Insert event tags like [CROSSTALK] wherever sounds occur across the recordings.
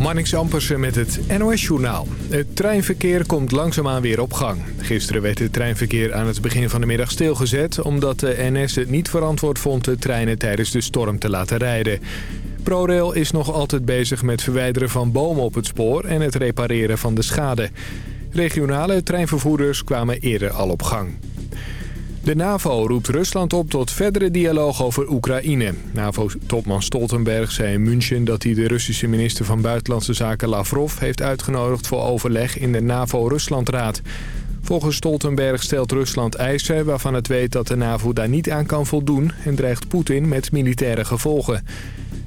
Marnix Ampersen met het NOS-journaal. Het treinverkeer komt langzaamaan weer op gang. Gisteren werd het treinverkeer aan het begin van de middag stilgezet... omdat de NS het niet verantwoord vond de treinen tijdens de storm te laten rijden. ProRail is nog altijd bezig met verwijderen van bomen op het spoor... en het repareren van de schade. Regionale treinvervoerders kwamen eerder al op gang. De NAVO roept Rusland op tot verdere dialoog over Oekraïne. NAVO-topman Stoltenberg zei in München dat hij de Russische minister van Buitenlandse Zaken Lavrov heeft uitgenodigd voor overleg in de NAVO-Ruslandraad. Volgens Stoltenberg stelt Rusland eisen waarvan het weet dat de NAVO daar niet aan kan voldoen en dreigt Poetin met militaire gevolgen.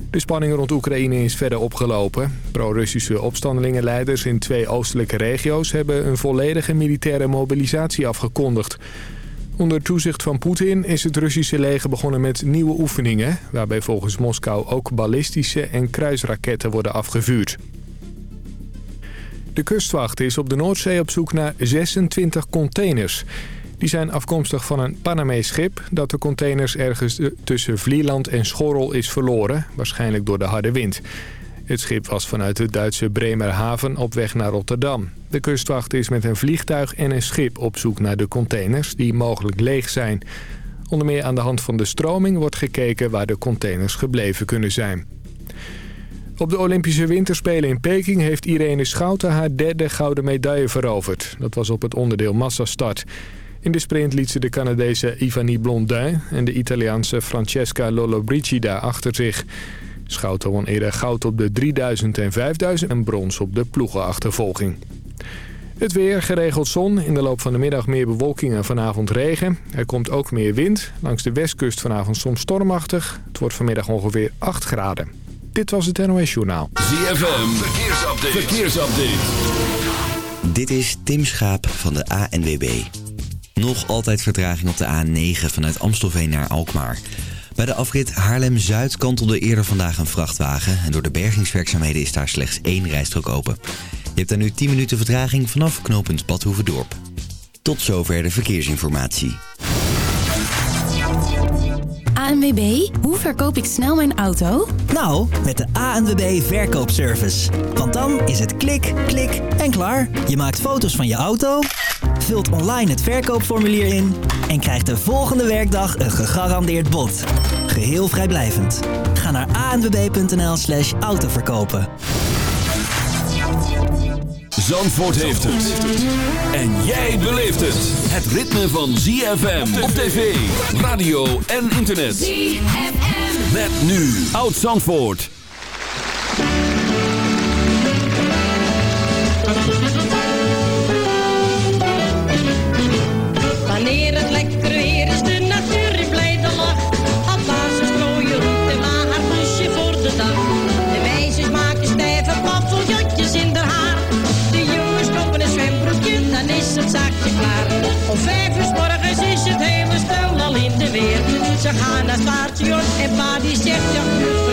De spanning rond Oekraïne is verder opgelopen. Pro-Russische opstandelingenleiders in twee oostelijke regio's hebben een volledige militaire mobilisatie afgekondigd. Onder toezicht van Poetin is het Russische leger begonnen met nieuwe oefeningen... waarbij volgens Moskou ook ballistische en kruisraketten worden afgevuurd. De kustwacht is op de Noordzee op zoek naar 26 containers. Die zijn afkomstig van een Panamees schip dat de containers ergens tussen Vlieland en Schorrel is verloren, waarschijnlijk door de harde wind. Het schip was vanuit de Duitse Bremerhaven op weg naar Rotterdam. De kustwacht is met een vliegtuig en een schip op zoek naar de containers die mogelijk leeg zijn. Onder meer aan de hand van de stroming wordt gekeken waar de containers gebleven kunnen zijn. Op de Olympische Winterspelen in Peking heeft Irene Schouten haar derde gouden medaille veroverd. Dat was op het onderdeel massastart. In de sprint liet ze de Canadese Ivani Blondin en de Italiaanse Francesca Lollobrigida achter zich. Schouten won eerder goud op de 3000 en 5000 en brons op de ploegenachtervolging. Het weer, geregeld zon. In de loop van de middag meer bewolking en vanavond regen. Er komt ook meer wind. Langs de westkust vanavond soms stormachtig. Het wordt vanmiddag ongeveer 8 graden. Dit was het NOS Journaal. ZFM, verkeersupdate. verkeersupdate. Dit is Tim Schaap van de ANWB. Nog altijd vertraging op de A9 vanuit Amstelveen naar Alkmaar. Bij de afrit Haarlem-Zuid kantelde eerder vandaag een vrachtwagen... en door de bergingswerkzaamheden is daar slechts één rijstrook open. Je hebt daar nu 10 minuten vertraging vanaf knooppunt Badhoevedorp. Tot zover de verkeersinformatie. ANWB, hoe verkoop ik snel mijn auto? Nou, met de ANWB Verkoopservice. Want dan is het klik, klik en klaar. Je maakt foto's van je auto vult online het verkoopformulier in en krijgt de volgende werkdag een gegarandeerd bod. Geheel vrijblijvend. Ga naar anwb.nl slash autoverkopen. Zandvoort heeft het. En jij beleeft het. Het ritme van ZFM op tv, radio en internet. ZFM. Met nu Oud Zandvoort. Ze gaan naar het station en pa zegt ja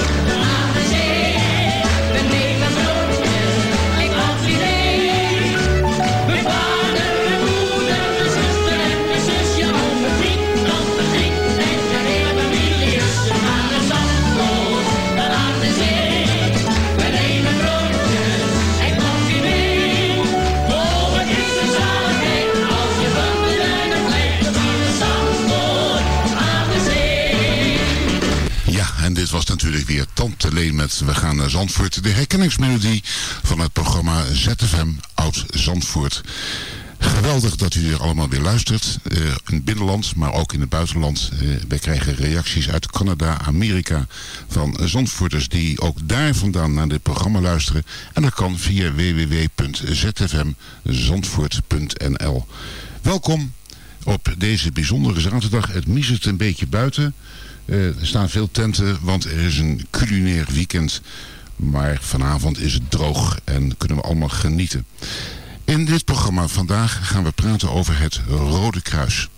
Was natuurlijk weer Tante Leen met We gaan naar Zandvoort. De herkenningsmelodie van het programma ZFM Oud Zandvoort. Geweldig dat u er allemaal weer luistert. Uh, in het binnenland, maar ook in het buitenland. Uh, wij krijgen reacties uit Canada, Amerika van Zandvoorters die ook daar vandaan naar dit programma luisteren. En dat kan via www.zfmzandvoort.nl Welkom op deze bijzondere zaterdag. Het miezert een beetje buiten. Uh, er staan veel tenten, want er is een culinair weekend. Maar vanavond is het droog en kunnen we allemaal genieten. In dit programma vandaag gaan we praten over het Rode Kruis.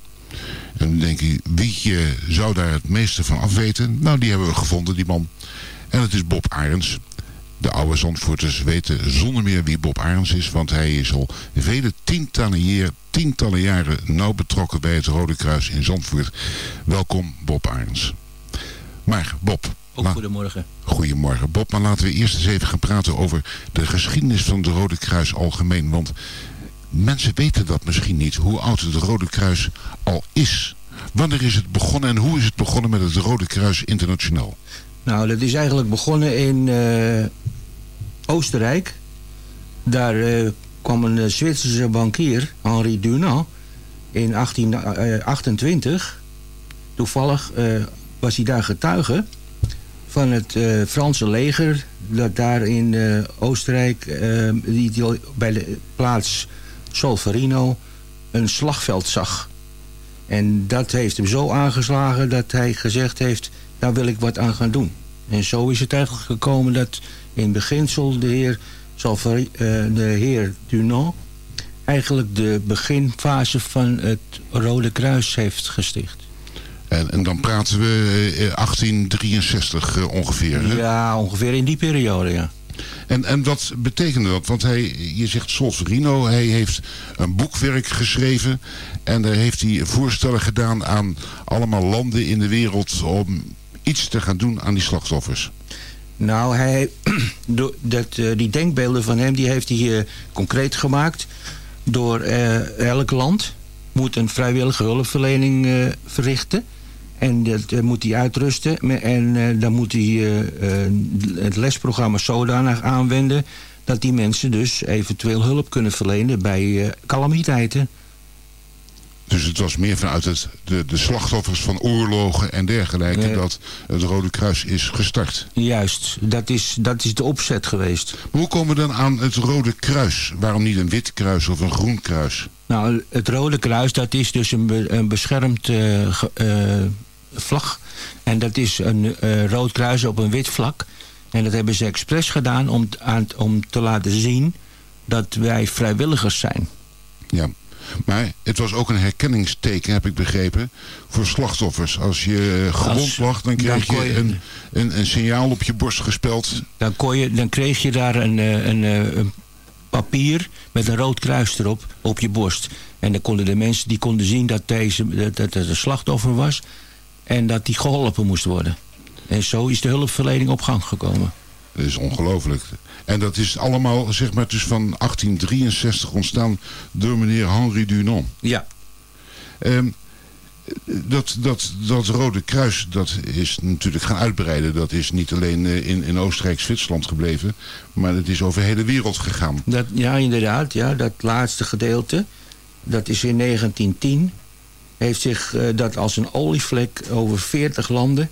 En dan denk je, wie zou daar het meeste van afweten? Nou, die hebben we gevonden, die man. En het is Bob Arends. De oude Zandvoorters weten zonder meer wie Bob Arends is, want hij is al vele tientallen, jaar, tientallen jaren nauw betrokken bij het Rode Kruis in Zandvoort. Welkom Bob Arends. Maar Bob, ook goedemorgen. Goedemorgen. Bob, maar laten we eerst eens even gaan praten over de geschiedenis van het Rode Kruis algemeen. Want mensen weten dat misschien niet, hoe oud het Rode Kruis al is. Wanneer is het begonnen en hoe is het begonnen met het Rode Kruis Internationaal? Nou, dat is eigenlijk begonnen in uh, Oostenrijk. Daar uh, kwam een Zwitserse bankier, Henri Dunant, in 1828. Toevallig was hij daar getuige van het Franse leger... dat daar in Oostenrijk, die, bij de plaats Solferino... een slagveld zag. En dat heeft hem zo aangeslagen dat hij gezegd heeft... daar wil ik wat aan gaan doen. En zo is het eigenlijk gekomen dat in beginsel de heer, Solferi, de heer Dunant... eigenlijk de beginfase van het Rode Kruis heeft gesticht. En, en, dan praten we 1863 uh, ongeveer. Ja, ongeveer in die periode, ja. En, en wat betekende dat? Want hij, je zegt Solferino, hij heeft een boekwerk geschreven. En daar heeft hij voorstellen gedaan aan allemaal landen in de wereld om iets te gaan doen aan die slachtoffers. Nou, hij, [CLEARS THROAT] dat, uh, die denkbeelden van hem die heeft hij uh, concreet gemaakt door uh, elk land moet een vrijwillige hulpverlening verrichten. En dat moet hij uitrusten. En dan moet hij het lesprogramma zodanig aanwenden... dat die mensen dus eventueel hulp kunnen verlenen bij calamiteiten. Dus het was meer vanuit het, de, de slachtoffers van oorlogen en dergelijke... dat het Rode Kruis is gestart. Juist, dat is, dat is de opzet geweest. Maar hoe komen we dan aan het Rode Kruis? Waarom niet een wit kruis of een groen kruis? Nou, het Rode Kruis dat is dus een, be, een beschermd vlag. En dat is een uh, rood kruis op een wit vlak. En dat hebben ze expres gedaan om, aan, om te laten zien dat wij vrijwilligers zijn. Ja, maar het was ook een herkenningsteken, heb ik begrepen, voor slachtoffers. Als je uh, gewond lag, dan kreeg dan je, je een, een, een, signaal op je borst gespeld. Dan, kon je, dan kreeg je daar een, eh, een, een papier met een rood kruis erop op je borst. En dan konden de mensen die konden zien dat, deze, dat, dat het een slachtoffer was. En dat die geholpen moest worden. En zo is de hulpverlening op gang gekomen. Dat is ongelooflijk. En dat is allemaal zeg maar dus van 1863 ontstaan door meneer Henri Dunant. Ja. Um, dat, dat, dat Rode Kruis dat is natuurlijk gaan uitbreiden. Dat is niet alleen in, in Oostenrijk, Zwitserland gebleven. Maar het is over de hele wereld gegaan. Dat, ja, inderdaad. Ja, dat laatste gedeelte. Dat is in 1910 heeft zich uh, dat als een olievlek over 40 landen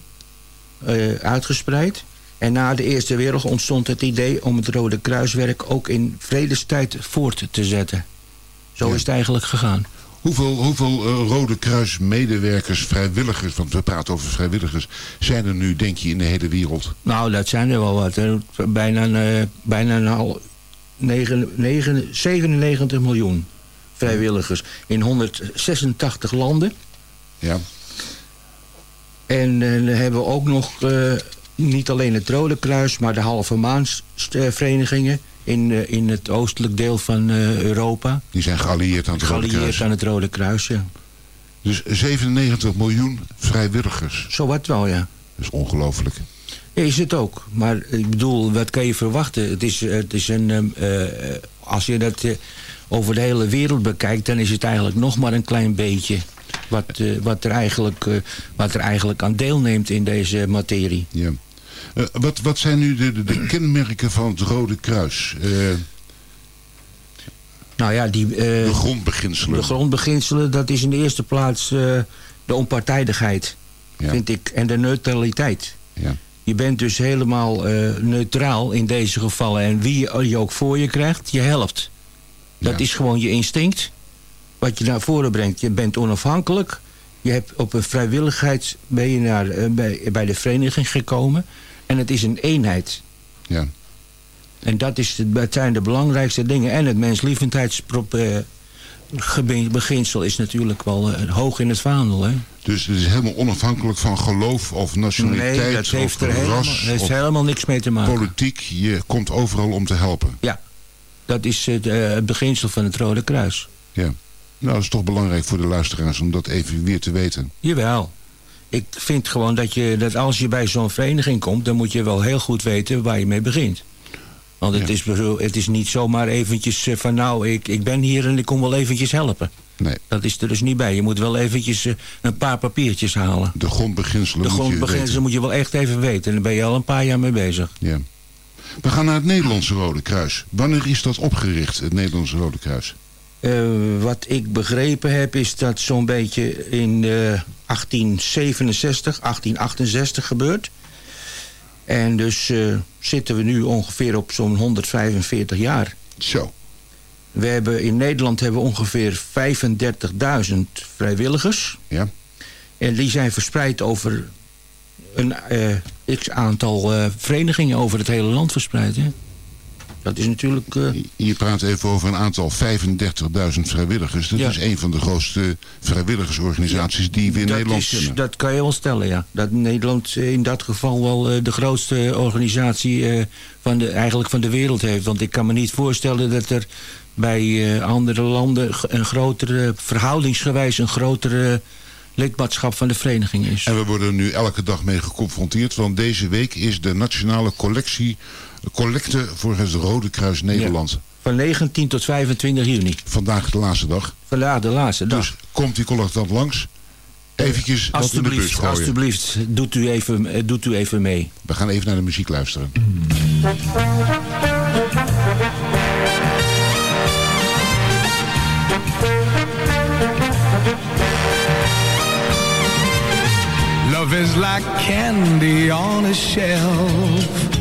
uh, uitgespreid. En na de Eerste Wereldoorlog ontstond het idee om het Rode Kruiswerk ook in vredestijd voort te zetten. Zo ja. is het eigenlijk gegaan. Hoeveel, hoeveel uh, Rode Kruis medewerkers, vrijwilligers, want we praten over vrijwilligers, zijn er nu denk je in de hele wereld? Nou, dat zijn er wel wat. Bijna, uh, bijna al 9, 9, 97 miljoen vrijwilligers in 186 landen. Ja. En uh, dan hebben we ook nog niet alleen het Rode Kruis... maar de halve maansverenigingen in, uh, in het oostelijk deel van Europa. Die zijn geallieerd aan het Rode Kruis. Geallieerd aan het Rode Kruis, ja. Dus 97 miljoen vrijwilligers. Zo wat wel, ja. Dat is ongelooflijk. Is het ook. Maar ik bedoel, wat kan je verwachten? Het is, het is een... als je dat over de hele wereld bekijkt... dan is het eigenlijk nog maar een klein beetje... wat, uh, wat, er, eigenlijk, wat er eigenlijk aan deelneemt in deze materie. Ja. Uh, wat, wat zijn nu de, de, de, kenmerken van het Rode Kruis? Nou ja, die... de grondbeginselen. De grondbeginselen, dat is in de eerste plaats de onpartijdigheid, vind ik. En de neutraliteit. Ja. Je bent dus helemaal neutraal in deze gevallen. En wie je ook voor je krijgt, je helpt. Dat is gewoon je instinct. Wat je naar voren brengt. Je bent onafhankelijk. Je hebt op een vrijwilligheid ben je naar, bij, bij de vereniging gekomen. En het is een eenheid. Ja. En dat, is, dat zijn de belangrijkste dingen. En het menslievendheidsbeginsel is natuurlijk wel uh, hoog in het vaandel. Hè? Dus het is helemaal onafhankelijk van geloof of nationaliteit nee, dat heeft of er helemaal, heeft helemaal niks mee te maken. Politiek, je komt overal om te helpen. Ja, dat is het, uh, het beginsel van het Rode Kruis. Ja. Nou, dat is toch belangrijk voor de luisteraars om dat even weer te weten. Jawel. Ik vind gewoon dat, je, dat als je bij zo'n vereniging komt... dan moet je wel heel goed weten waar je mee begint. Want het, is, het is niet zomaar eventjes eh, van... nou, ik, ik ben hier en ik kom wel eventjes helpen. Nee. Dat is er dus niet bij. Je moet wel eventjes eh, een paar papiertjes halen. De grondbeginselen De moet grondbeginselen je moet je wel echt even weten. En daar ben je al een paar jaar mee bezig. Ja. We gaan naar het Nederlandse Rode Kruis. Wanneer is dat opgericht, het Nederlandse Rode Kruis? Uh, wat ik begrepen heb is dat zo'n beetje in uh, 1867, 1868 gebeurt. En dus uh, zitten we nu ongeveer op zo'n 145 jaar. Zo. We hebben in Nederland hebben we ongeveer 35.000 vrijwilligers. Ja. En die zijn verspreid over een x-aantal verenigingen over het hele land verspreid. Hè? Dat is natuurlijk... Uh... Je praat even over een aantal 35.000 vrijwilligers. Dat Ja. is een van de grootste vrijwilligersorganisaties die we in dat Nederland is, kennen. Dat kan je wel stellen, ja. Dat Nederland eh, in dat geval wel eh, de grootste organisatie eh, van de, eigenlijk van de wereld heeft. Want ik kan me niet voorstellen dat er bij eh, andere landen een grotere, verhoudingsgewijs een grotere lidmaatschap van de vereniging is. En we worden nu elke dag mee geconfronteerd. Want deze week is de nationale collectie, collecte voor het Rode Kruis Nederland. Van 19 tot 25 juni. Vandaag de laatste dag. Vandaag de laatste dag. Dus komt die collectant langs. Eventjes wat in de bus alsjeblieft, gooien. alsjeblieft, doet u, even, eh, doet u even mee. We gaan even naar de muziek luisteren. Love is like candy on a shelf.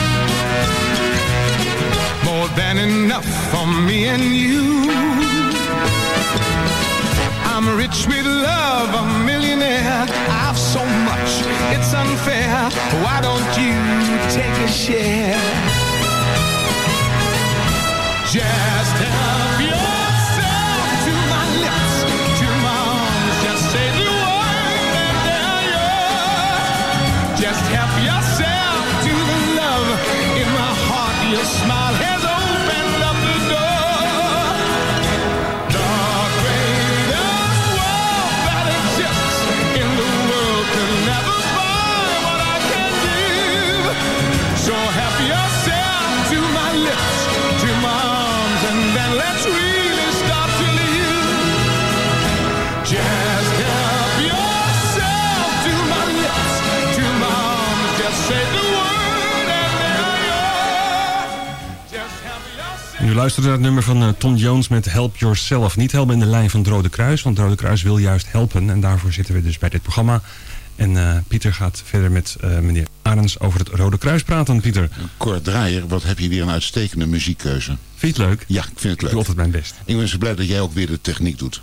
More than enough for me and you. I'm rich with love, a millionaire. I've so much, it's unfair. Why don't you take a share? Just help U luistert naar het nummer van uh, Tom Jones met Help Yourself. Niet helpen in de lijn van het Rode Kruis, want het Rode Kruis wil juist helpen. En daarvoor zitten we dus bij dit programma. En uh, Pieter gaat verder met uh, meneer Arends over het Rode Kruis praten. Pieter. Kort Draaier, wat heb je weer een uitstekende muziekkeuze. Vind je het leuk? Ja, ik vind het leuk. Ik doe altijd mijn best. Ik ben zo blij dat jij ook weer de techniek doet.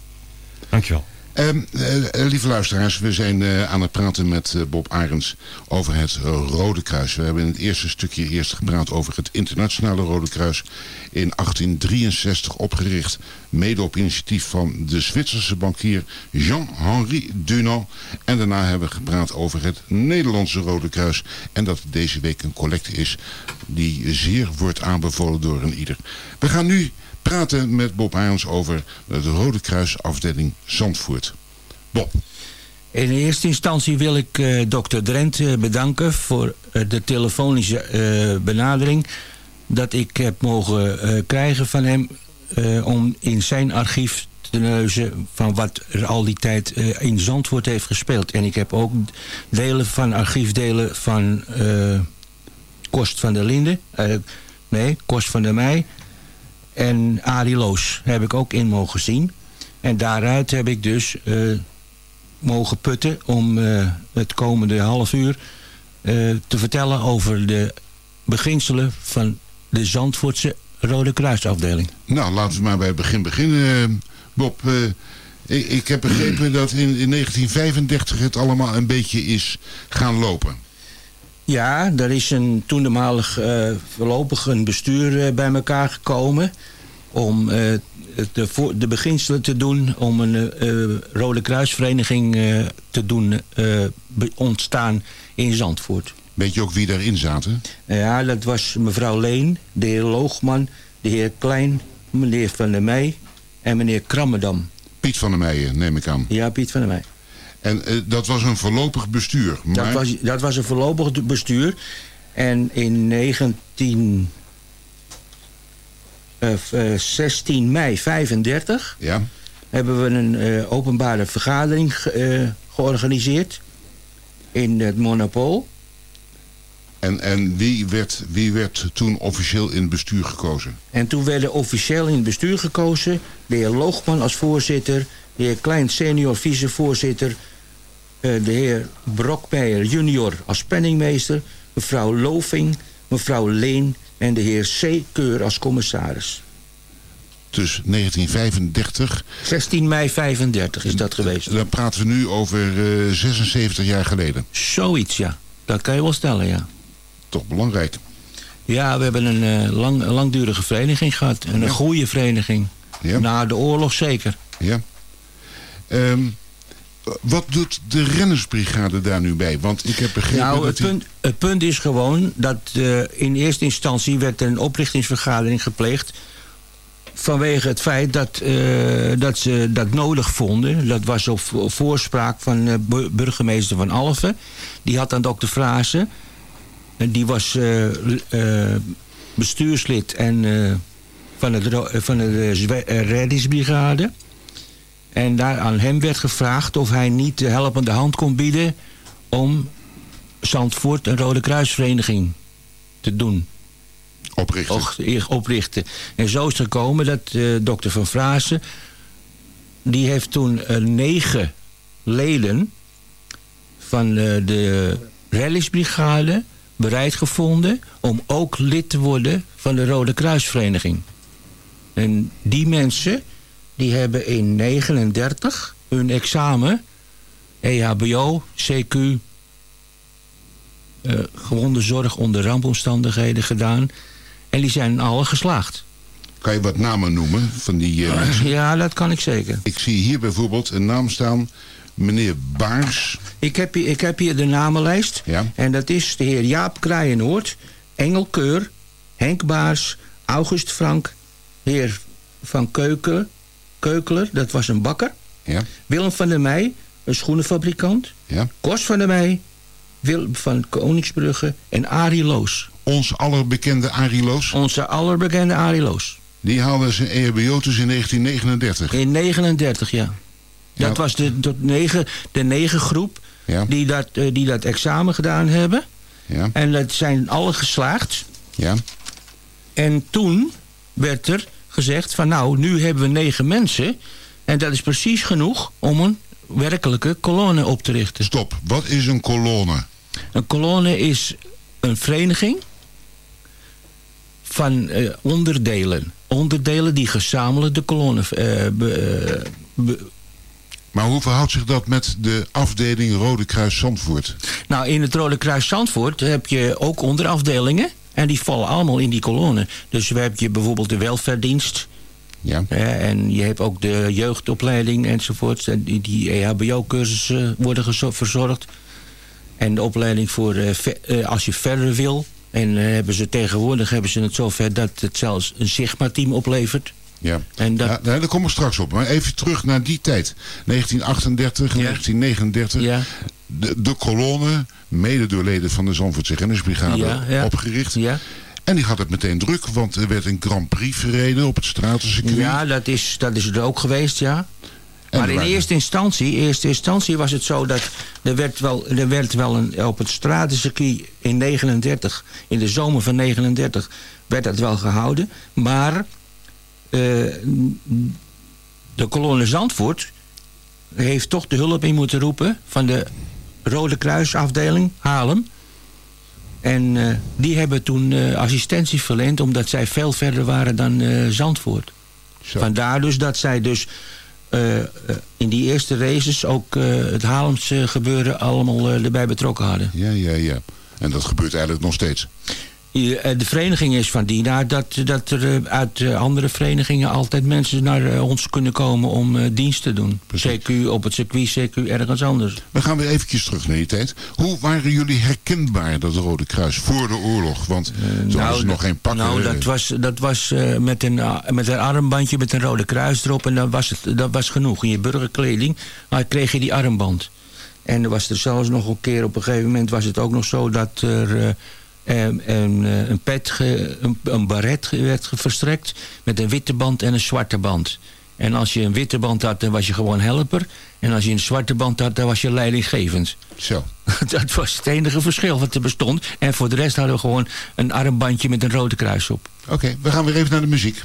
Dankjewel. Um, uh, lieve luisteraars, we zijn uh, aan het praten met Bob Arends over het Rode Kruis. We hebben in het eerste stukje eerst gepraat over het internationale Rode Kruis. In 1863 opgericht, mede op initiatief van de Zwitserse bankier Jean-Henri Dunant. En daarna hebben we gepraat over het Nederlandse Rode Kruis. En dat deze week een collecte is die zeer wordt aanbevolen door een ieder. We gaan nu praten met Bob Arends over de Rode Kruis afdeling Zandvoort. Bob. In eerste instantie wil ik uh, dokter Drent uh, bedanken voor uh, de telefonische benadering dat ik heb mogen krijgen van hem om in zijn archief te neuzen van wat er al die tijd in Zandvoort heeft gespeeld. En ik heb ook delen van archiefdelen van Kost van der Linde, nee, Kost van der Meij en Arie Loos heb ik ook in mogen zien. En daaruit heb ik dus uh, mogen putten om uh, het komende half uur uh, te vertellen over de beginselen van de Zandvoortse Rode Kruisafdeling. Nou, laten we maar bij het begin beginnen, Bob. Ik, ik, heb begrepen dat in, in 1935 het allemaal een beetje is gaan lopen. Ja, er is een toenmalig uh, voorlopig een bestuur uh, bij elkaar gekomen om uh, de, de beginselen te doen om een Rode Kruisvereniging te doen ontstaan in Zandvoort. Weet je ook wie daarin zaten? Ja, dat was mevrouw Leen, de heer Loogman, de heer Klein, meneer Van der Meij en meneer Krammerdam. Piet van der Meijen, neem ik aan. Ja, Piet van der Meij. En uh, dat was een voorlopig bestuur. Maar... Dat, was, dat was een voorlopig bestuur. En in 19... Uh, uh, 16 mei 35 ja. hebben we een uh, openbare vergadering ge georganiseerd in het Monopool. En, en wie, werd, wie werd toen officieel in het bestuur gekozen? En toen werden officieel in het bestuur gekozen de heer Loogman als voorzitter, de heer Klein senior vicevoorzitter, uh, de heer Brokmeijer junior als penningmeester, mevrouw Loving, mevrouw Leen en de heer C. Keur als commissaris. Dus 1935... 16 mei 35 is dat geweest. Dan praten we nu over uh, 76 jaar geleden. Zoiets, ja. Dat kan je wel stellen, ja. Toch belangrijk. Ja, we hebben een, uh, lang, langdurige vereniging gehad. En een ja. goede vereniging. Ja. Na de oorlog zeker. Ja. Um, wat doet de rennersbrigade daar nu bij? Want ik heb begrepen nou, dat het, punt, het punt is gewoon dat uh, in eerste instantie werd een oprichtingsvergadering gepleegd vanwege het feit dat, uh, dat ze dat nodig vonden. Dat was op voorspraak van uh, burgemeester Van Alphen. Die had aan dokter Frazen. Die was bestuurslid en, van, het, van de reddingsbrigade. En daar aan hem werd gevraagd of hij niet de helpende hand kon bieden... om Zandvoort een Rode Kruisvereniging te doen. Oprichten. Och, oprichten. En zo is het gekomen dat uh, dokter Van Frazen... die heeft toen uh, negen leden van uh, de reddingsbrigade bereid gevonden... om ook lid te worden van de Rode Kruisvereniging. En die mensen die hebben in 39 hun examen EHBO, CQ, uh, gewonde zorg onder rampomstandigheden gedaan. En die zijn alle geslaagd. Kan je wat namen noemen van die uh, mensen? [LAUGHS] Ja, dat kan ik zeker. Ik zie hier bijvoorbeeld een naam staan, meneer Baars. Ik heb hier, ik heb hier de namenlijst. Ja. En dat is de heer Jaap Kraaienoord, Engel Keur, Henk Baars, August Frank, heer Van Keuken, Keukeler, dat was een bakker. Ja. Willem van der Meij, een schoenenfabrikant. Ja. Kos van der Meij, Willem van Koningsbrugge en Arie Loos. Ons allerbekende Arie Loos? Onze allerbekende Arie Loos. Die haalde zijn EHBO dus in 1939? In 39, ja. Dat ja. was de, de, negen, de negen groep ja. die, dat, uh, die dat examen gedaan hebben. Ja. En dat zijn alle geslaagd. Ja. En toen werd er gezegd van nou, nu hebben we negen mensen. En dat is precies genoeg om een werkelijke kolonne op te richten. Stop, wat is een kolonne? Een kolonne is een vereniging van eh, onderdelen. Onderdelen die gezamenlijk de kolonne... eh, be- eh, be- Maar hoe verhoudt zich dat met de afdeling Rode Kruis Zandvoort? nou, in het Rode Kruis Zandvoort heb je ook onderafdelingen. En die vallen allemaal in die kolonne. Dus we hebben je bijvoorbeeld de welverdienst. Ja. en je hebt ook de jeugdopleiding enzovoort. En Die, die EHBO-cursussen worden verzorgd. En de opleiding voor eh, eh, als je verder wil. En eh, hebben ze tegenwoordig hebben ze het zover dat het zelfs een Sigma-team oplevert. Ja. En dat, Ja, daar komen we straks op. Maar even terug naar die tijd. 1938, 1939. Ja. De, de kolonne, mede door leden van de Zandvoortse Rennersbrigade, Ja, ja. opgericht. Ja. En die had het meteen druk, want er werd een Grand Prix verreden op het stratencircuit. Ja, dat is, dat is er ook geweest, ja. En maar in waren- eerste instantie, eerste instantie was het zo dat er werd wel, er werd wel een, op het stratencircuit in 39, in de zomer van 39, werd dat wel gehouden. Maar eh, de kolonne Zandvoort heeft toch de hulp in moeten roepen van de Rode Kruisafdeling Haarlem. En eh, die hebben toen eh, assistentie verleend omdat zij veel verder waren dan eh, Zandvoort. Zo. Vandaar dus dat zij dus in die eerste races ook het Haarlemse gebeuren allemaal erbij betrokken hadden. Ja, ja, ja. En dat gebeurt eigenlijk nog steeds. Eh, De vereniging is van die naar dat, dat er eh, uit eh, andere verenigingen altijd mensen naar ons kunnen komen om dienst te doen. Precies. CQ op het circuit, CQ ergens anders. We gaan weer eventjes terug naar die tijd. Hoe waren jullie herkenbaar, dat Rode Kruis, voor de oorlog? Want toen hadden ze nog geen pakken. Nou, dat was, dat was met, een, met een armbandje met een rode kruis erop. En dat was, het, dat was genoeg. In je burgerkleding maar kreeg je die armband. En er was er zelfs nog een keer op een gegeven moment was het ook nog zo dat er eh, een, een, eh, een pet, ge- een, een baret werd verstrekt met een witte band en een zwarte band. En als je een witte band had, dan was je gewoon helper. En als je een zwarte band had, dan was je leidinggevend. Zo. [LAUGHS] Dat was het enige verschil wat er bestond. En voor de rest hadden we gewoon een armbandje met een rode kruis op. Oké, we gaan weer even naar de muziek.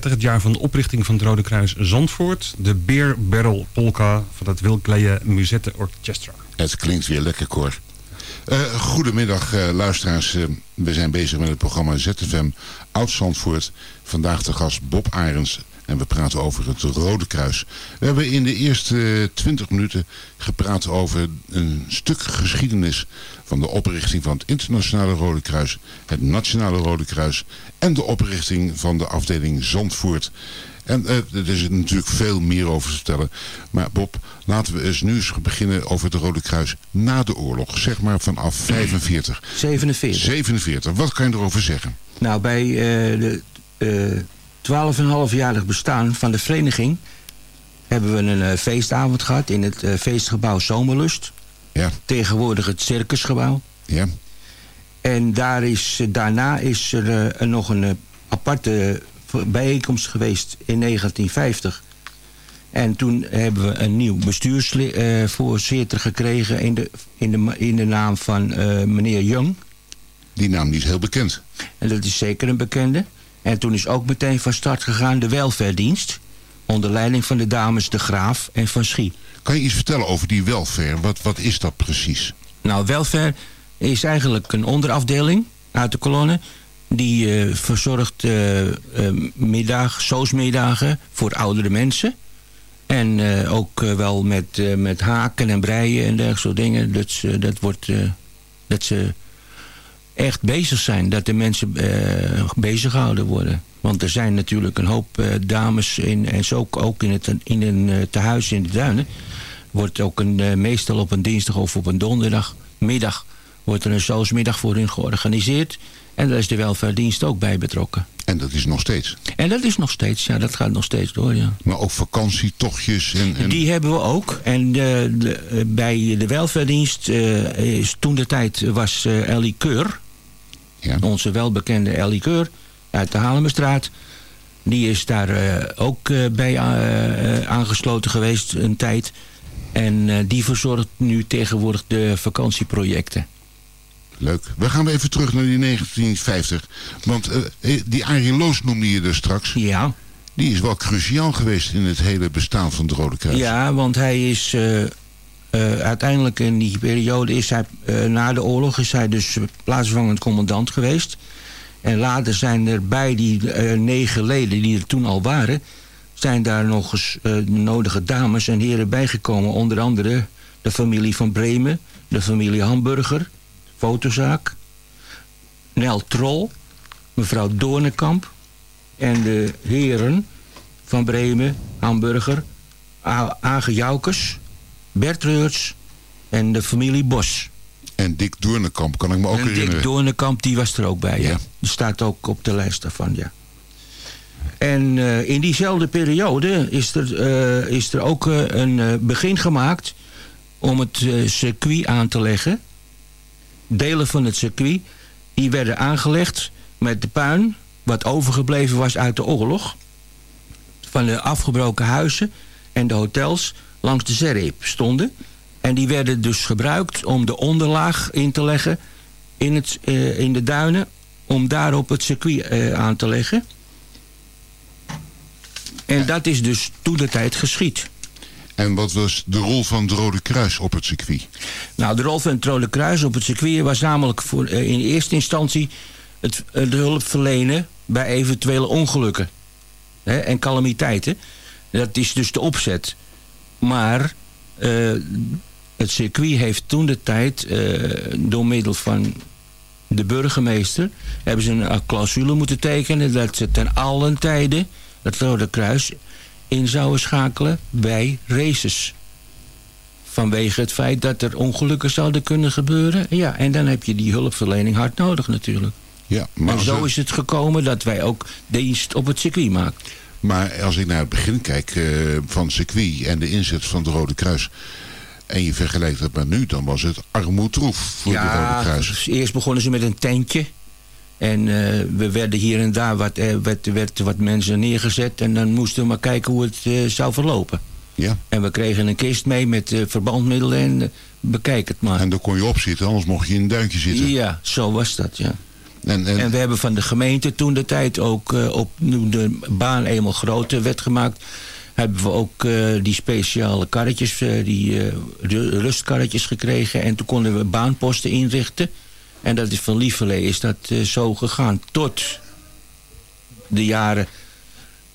1939, het jaar van de oprichting van het Rode Kruis Zandvoort. De Beer Barrel Polka van het Wilkleje Musette Orchestra. Het klinkt weer lekker, Cor. Uh, goedemiddag uh, luisteraars. Uh, we zijn bezig met het programma ZFM Oud-Zandvoort. Vandaag de gast Bob Arends en we praten over het Rode Kruis. We hebben in de eerste 20 minuten gepraat over een stuk geschiedenis van de oprichting van het Internationale Rode Kruis, het Nationale Rode Kruis en de oprichting van de afdeling Zandvoort. En uh, er is natuurlijk veel meer over te vertellen. Maar Bob, laten we eens nu eens beginnen over het Rode Kruis na de oorlog. Zeg maar vanaf 45. 47. 47. Wat kan je erover zeggen? Nou, bij uh, de uh, 12,5-jarig bestaan van de vereniging... hebben we een feestavond gehad in het feestgebouw Zomerlust. Ja. Tegenwoordig het circusgebouw. Ja. En daar is, daarna is er nog een aparte bijeenkomst geweest in 1950. En toen hebben we een nieuw bestuursvoorzitter gekregen in de, in de, in de naam van uh, meneer Jung. Die naam niet heel bekend. En dat is zeker een bekende. En toen is ook meteen van start gegaan de welverdienst. Onder leiding van de dames De Graaf en Van Schie. Kan je iets vertellen over die welfare? Wat, wat is dat precies? Nou, welfare is eigenlijk een onderafdeling uit de kolonne die uh, verzorgt uh, uh, middag, soosmiddagen voor oudere mensen. En ook wel met, met haken en breien en dergelijke soort dingen. Dat, ze, dat, wordt, dat ze echt bezig zijn. Dat de mensen bezig gehouden worden. Want er zijn natuurlijk een hoop dames in, en zo ook, ook in, het, in een tehuis in de duinen. Wordt ook een, meestal op een dinsdag of op een donderdagmiddag wordt er een soosmiddag voor hun georganiseerd. En daar is de welvaartdienst ook bij betrokken. En dat is nog steeds? En dat is nog steeds, ja. Dat gaat nog steeds door, ja. Maar ook vakantietochtjes? En, en... Die hebben we ook. En de, de, bij de welvaartdienst uh, is toen de tijd was uh, Ellie Keur. Ja. Onze welbekende Ellie Keur uit de Halemestraat. Die is daar uh, ook bij aangesloten geweest een tijd. En die verzorgt nu tegenwoordig de vakantieprojecten. Leuk. We gaan even terug naar die 1950. Want die Arie Loos noemde je er straks. Ja. Die is wel cruciaal geweest in het hele bestaan van het Rode Kruis. Ja, want hij is... Uh, uiteindelijk in die periode is hij... na de oorlog is hij dus plaatsvervangend commandant geweest. En later zijn er bij die negen leden die er toen al waren... zijn daar nog eens nodige dames en heren bijgekomen. Onder andere de familie van Bremen, de familie Hamburger fotozaak. Nel Trol, mevrouw Doornekamp en de heren van Bremen, Hamburger, Age Joukes, Bert Reurts en de familie Bos. En Dick Doornekamp kan ik me ook en herinneren. Dick Doornekamp, die was er ook bij, ja. ja. Die staat ook op de lijst daarvan, ja. En uh, in diezelfde periode is er, uh, is er ook uh, een begin gemaakt om het circuit aan te leggen delen van het circuit... die werden aangelegd met de puin... wat overgebleven was uit de oorlog... van de afgebroken huizen en de hotels langs de zeereep stonden. En die werden dus gebruikt om de onderlaag in te leggen in, het, uh, in de duinen... om daarop het circuit uh, aan te leggen. En dat is dus toen de tijd geschied. En wat was de rol van het Rode Kruis op het circuit? Nou, de rol van het Rode Kruis op het circuit was namelijk voor, uh, in eerste instantie het, de hulp verlenen bij eventuele ongelukken hè, en calamiteiten. Dat is dus de opzet. Maar uh, het circuit heeft toen de tijd door middel van de burgemeester... hebben ze een clausule moeten tekenen dat ze ten allen tijde het Rode Kruis in zouden schakelen bij races. Vanwege het feit dat er ongelukken zouden kunnen gebeuren. Ja, en dan heb je die hulpverlening hard nodig natuurlijk. Ja, maar en zo is het gekomen dat wij ook dienst op het circuit maken. Maar als ik naar het begin kijk uh, van het circuit en de inzet van het Rode Kruis... en je vergelijkt dat met nu, dan was het armoedroef voor ja, de Rode Kruis. eerst begonnen ze met een tentje. En uh, we werden hier en daar wat, uh, werd, werd wat mensen neergezet. En dan moesten we maar kijken hoe het uh, zou verlopen. Ja. En we kregen een kist mee met verbandmiddelen en bekijk het maar. En daar kon je op zitten, anders mocht je in een duintje zitten. Ja, zo was dat, ja. En, en... We hebben van de gemeente toen de tijd ook eh, op de baan eenmaal groter werd gemaakt. Hebben we ook eh, die speciale karretjes, eh, die ru- rustkarretjes gekregen. En toen konden we baanposten inrichten. En dat is van Lieverlee is dat zo gegaan tot de jaren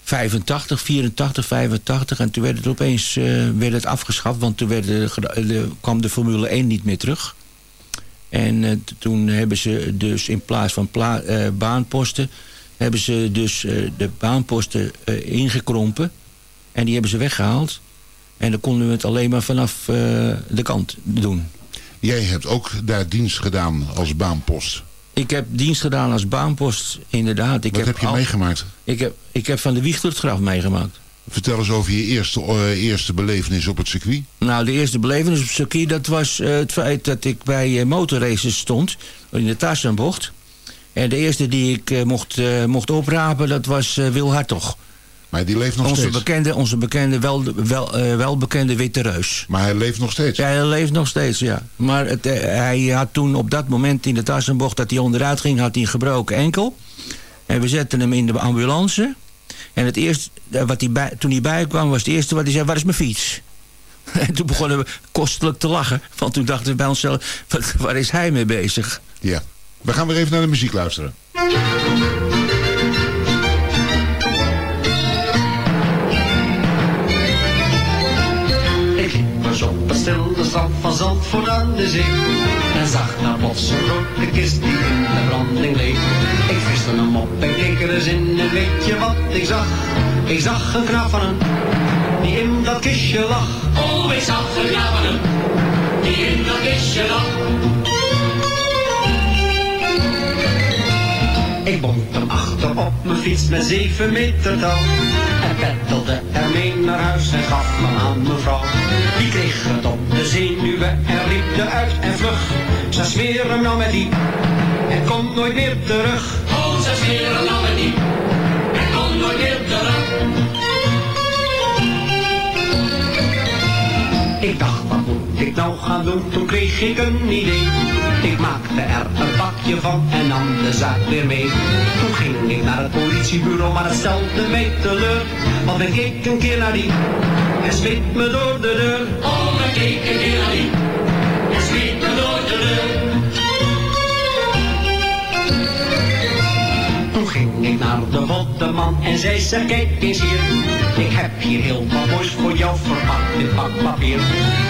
85, 84, 85. En toen werd het opeens werd het afgeschaft, want toen kwam de Formule 1 niet meer terug. En eh, toen hebben ze dus in plaats van pla- eh, baanposten... hebben ze dus eh, de baanposten ingekrompen. En die hebben ze weggehaald. En dan konden we het alleen maar vanaf de kant doen. Jij hebt ook daar dienst gedaan als baanpost. Ik heb dienst gedaan als baanpost, inderdaad. Ik Wat heb je al- meegemaakt? Ik heb, ik heb van de wieg tot het graf meegemaakt. Vertel eens over je eerste, eh, eerste belevenis op het circuit. Nou, de eerste belevenis op het circuit... dat was eh, het feit dat ik bij eh, motorraces stond. In de Tarzanbocht. En de eerste die ik mocht, mocht oprapen, dat was Wil Hartog. Maar die leeft nog onze steeds. Bekende, onze bekende, wel, wel, welbekende Witte Reus. Maar hij leeft nog steeds. Ja, hij leeft nog steeds, ja. Maar het, hij had toen op dat moment in de Tarzanbocht... dat hij onderuit ging, had hij een gebroken enkel. En we zetten hem in de ambulance. En het eerste, eh, wat hij bij, toen hij bijkwam, was het eerste wat hij zei... waar is mijn fiets? [LAUGHS] En toen begonnen we kostelijk te lachen. Want toen dachten we bij onszelf, wat, waar is hij mee bezig? Ja. We gaan weer even naar de muziek luisteren. Ik op stille strand van Zandvoort aan de zee zag daar plots een grote kist die in de branding leek. Ik viste hem op en keek er in weet je wat ik zag? Ik zag een knaap van hem, die in dat kistje lag. Oh, ik zag een hem, die in dat kistje lag Ik bond hem achter op mijn fiets met zeven meter touw. En peddelde ermee naar huis en gaf me aan mevrouw. Die kreeg het op de zenuwen en riep eruit en vlug. Ze smeren hem nou met die en komt nooit meer terug. Oh, ze smeren hem nou met die en komt nooit meer terug. Ik dacht, ik nou gaan doen? Toen kreeg ik een idee. Ik maakte er een pakje van en nam de zaak weer mee. Toen ging ik naar het politiebureau, maar het stelde mij teleur. Want ik keek een keer naar die en smeet me door de deur. Oh, ik keek een keer naar die naar de botteman en zei ze kijk eens hier. Ik heb hier heel wat moois voor jou verpakt in pakpapier.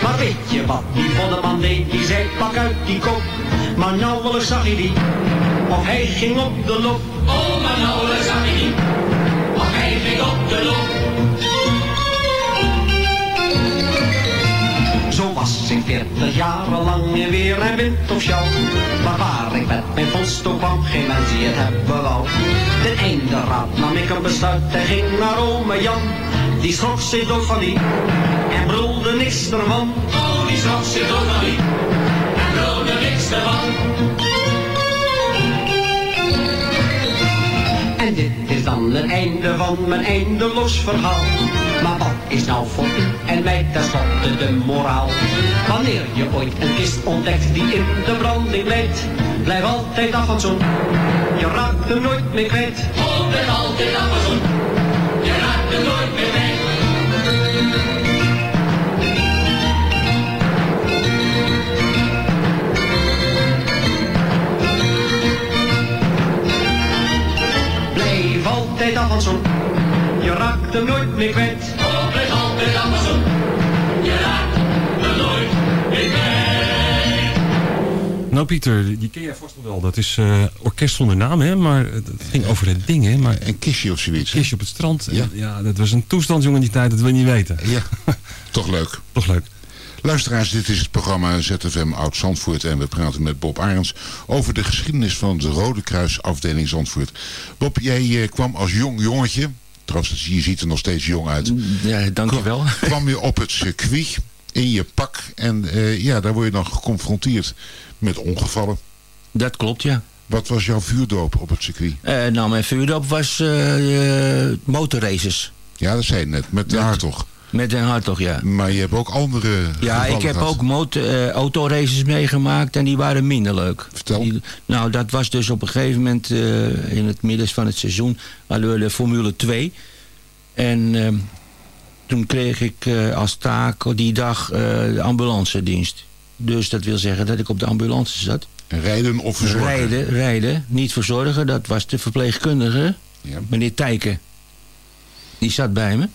Maar weet je wat die botteman deed? Die zei pak uit die kop. Maar nauwelijks zag hij die. Of hij ging op de loop. Oh, maar nauwelijks zag hij die. Of hij ging op de loop. Was ik veertig jaren lang in weer en wind of sjouw. Maar waar ik met mijn volstoel kwam, geen mens die het hebben wou. Einde raad nam ik een besluit en ging naar ome Jan. Die schrok zich dood van die en brulde niks ervan. Oh, die schrok zich dood van die en brulde niks ervan. En dit is dan het einde van mijn eindeloos verhaal. Is nou voor u en mij tenslotte de moraal? Wanneer je ooit een kist ontdekt die in de branding leidt, blijf altijd af van zo'n. Je raakt hem nooit meer kwijt. Blijf altijd af van zo'n. Je raakt hem nooit meer kwijt. Blijf altijd af van zo'n. Je raakt hem nooit meer kwijt. Blijf altijd af van zo'n. Je raakt hem nooit meer kwijt. Nou Pieter, die ken jij vast wel. Dat is eh, orkest zonder naam, hè? Maar het ging over het ding, hè? Maar een kistje of zoiets. Een kistje op het strand. Ja. Ja. ja, dat was een toestand, jongen, die tijd. Dat wil je niet weten. Ja, [LAUGHS] toch leuk. Toch leuk. Luisteraars, dit is het programma ZFM Oud Zandvoort en we praten met Bob Arends over de geschiedenis van de Rode Kruis afdeling Zandvoort. Bob, jij eh, kwam als jong jongetje, trouwens je ziet er nog steeds jong uit. Ja, dankjewel. Kwam je op het circuit in je pak en eh, ja, daar word je dan geconfronteerd met ongevallen. Dat klopt, ja. Wat was jouw vuurdoop op het circuit? Eh, nou, mijn vuurdoop was eh, motorraces. Ja, dat zei je net, met de Hartog. Met Den Hartog, ja. Maar je hebt ook andere Ja, ik heb ook motor, eh, autoraces meegemaakt en die waren minder leuk. Vertel. Die- nou, dat was dus op een gegeven moment eh, in het midden van het seizoen hadden we de Formule 2. En ehm, toen kreeg ik eh, als taak die dag de ambulance dienst. Dus dat wil zeggen dat ik op de ambulance zat. Rijden of verzorgen? Rijden, rijden, niet verzorgen. Dat was de verpleegkundige, Ja. meneer Tijken. Die zat bij me.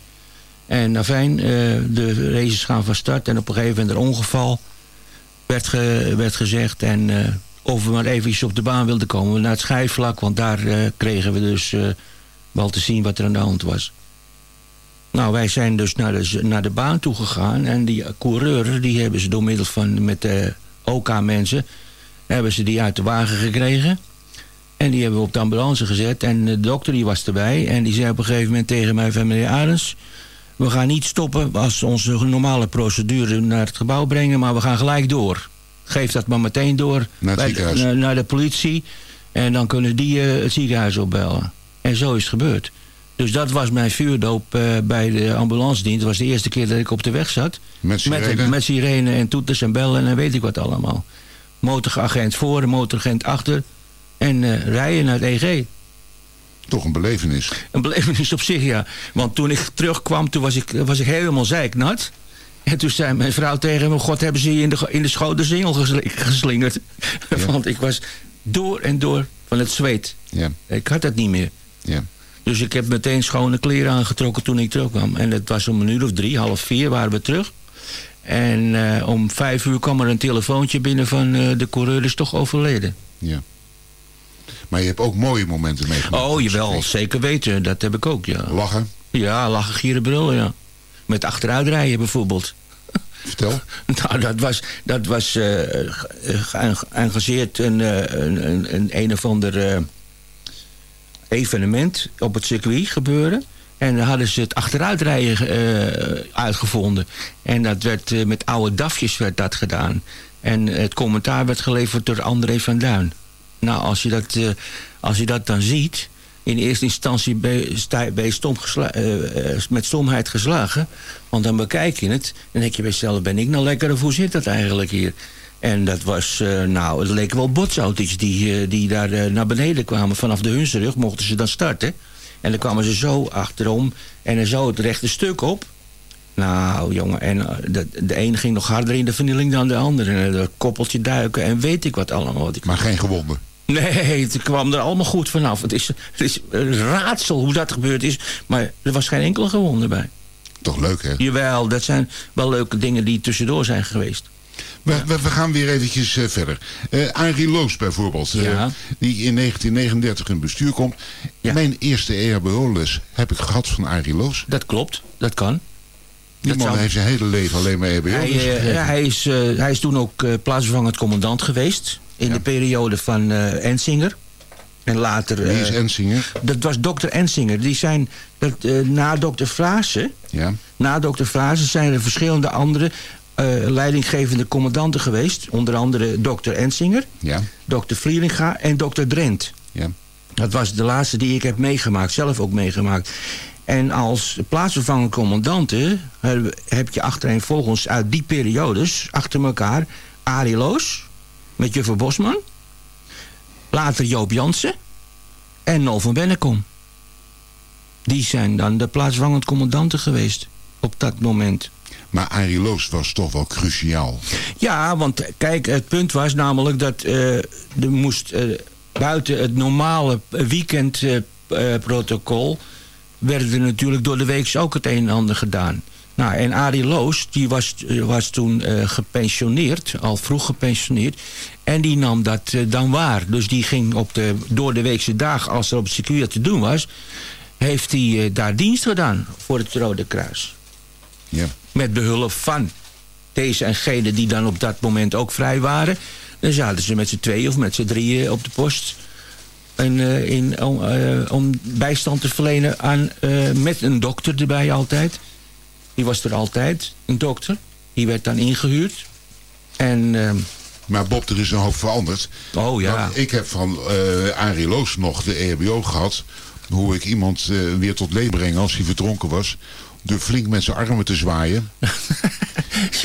En afijn, eh, de races gaan van start. En op een gegeven moment een ongeval werd, werd gezegd. En eh, of we maar even op de baan wilden komen naar het schijfvlak. Want daar eh, kregen we dus wel te zien wat er aan de hand was. Nou, wij zijn dus naar de, naar de baan toe gegaan. En die coureurs, die hebben ze door middel van met de OK-mensen... hebben ze die uit de wagen gekregen. En die hebben we op de ambulance gezet. En de dokter die was erbij. En die zei op een gegeven moment tegen mij van... meneer Arends, we gaan niet stoppen als onze normale procedure naar het gebouw brengen... maar we gaan gelijk door. Geef dat maar meteen door Naar het bij de- ziekenhuis. naar, de politie. En dan kunnen die eh, het ziekenhuis opbellen. En zo is het gebeurd. Dus dat was mijn vuurdoop eh, bij de ambulance dienst. Dat was de eerste keer dat ik op de weg zat. Met sirene? Met, met sirene en toeters en bellen en weet ik wat allemaal. Motoragent voor, motoragent achter. En eh, rijden naar het EG. Toch een belevenis. Een belevenis op zich, ja. Want toen ik terugkwam, toen was ik, was ik helemaal zeiknat. En toen zei mijn vrouw tegen me... God, hebben ze je in de, in de schoudersingel gesli- geslingerd. [LAUGHS] Want ik was door en door van het zweet. Ja. Ik had het niet meer. Ja. Dus ik heb meteen schone kleren aangetrokken toen ik terugkwam. En het was om een uur of drie, half vier waren we terug. En eh, om vijf uur kwam er een telefoontje binnen van eh, de coureur is toch overleden. ja. Maar je hebt ook mooie momenten meegemaakt. Oh, jawel, zeker weten. Dat heb ik ook, ja. Lachen? Ja, lachen, gieren, brullen, ja. Met achteruitrijden bijvoorbeeld. Vertel. [LAUGHS] Nou, dat was, dat was ge- geëngageerd een, eh, een, een, een, een of ander evenement op het circuit gebeuren. En dan hadden ze het achteruitrijden eh, uitgevonden. En dat werd met oude dafjes werd dat gedaan. En het commentaar werd geleverd door André van Duin. Nou, als je dat, eh, als je dat dan ziet... in eerste instantie ben je, stom eh, eh, met stomheid geslagen. Want dan bekijk je het. Dan denk je bij jezelf, ben ik nou lekker of hoe zit dat eigenlijk hier? En dat was, nou, het leken wel botsauto's die, die daar naar beneden kwamen. Vanaf de Hunsrug mochten ze dan starten. En dan kwamen ze zo achterom en zo het rechte stuk op. Nou, jongen, en de, de een ging nog harder in de vernieling dan de andere. En dat koppeltje duiken en weet ik wat allemaal. Wat ik... Maar geen gewonden. Nee, het kwam er allemaal goed vanaf. Het is, het is een raadsel hoe dat gebeurd is. Maar er was geen enkele gewonde bij. Toch leuk, hè? Jawel, dat zijn wel leuke dingen die tussendoor zijn geweest. We, we, we gaan weer eventjes eh, verder. Eh Arie Loos bijvoorbeeld, eh, Ja. die in 1939 in bestuur komt. Mijn eerste EHBO-les heb ik gehad van Arie Loos. Dat klopt, dat kan. Die Dat man zou- heeft zijn hele leven alleen maar EHBO Hij, hij, is, hij is toen ook plaatsvervangend commandant geweest. In de periode van eh Ensinger. En later... Wie is eh, Ensinger? Dat was dokter Ensinger. Die zijn, dat, eh, na dokter Frazen... Ja. Na dokter Frazen zijn er verschillende andere leidinggevende commandanten geweest. Onder andere dokter Ensinger, Ja. dokter Vlieringa en dokter Drent. Ja. Dat was de laatste die ik heb meegemaakt, zelf ook meegemaakt. En als plaatsvervangend commandanten heb- heb je achtereenvolgens uit die periodes achter elkaar Arie Loos met Juffer Bosman. Later Joop Jansen en Nol van Bennekom. Die zijn dan de plaatsvervangend commandanten geweest op dat moment. Maar Arie Loos was toch wel cruciaal. Ja, want kijk, het punt was namelijk dat eh, er moest eh, buiten het normale weekendprotocol... werden er natuurlijk door de week ook het een en ander gedaan. Nou, en Arie Loos, die was, eh, was toen eh, gepensioneerd, al vroeg gepensioneerd. En die nam dat eh, dan waar. Dus die ging op de door de weekse dagen, als er op het circuit te doen was... heeft hij daar dienst gedaan voor het Rode Kruis Ja. met behulp van deze en gene die dan op dat moment ook vrij waren. Dan zaten ze met z'n tweeën of met z'n drieën op de post. En, in, om, om bijstand te verlenen aan, met een dokter erbij altijd. Die was er altijd, een dokter. Die werd dan ingehuurd. En, ehm, Maar Bob, er is een hoop veranderd. oh ja, Want ik heb van eh Arie Loos nog de EHBO gehad. Hoe ik iemand eh, weer tot leven breng als hij verdronken was. Door flink met zijn armen te zwaaien. [LAUGHS]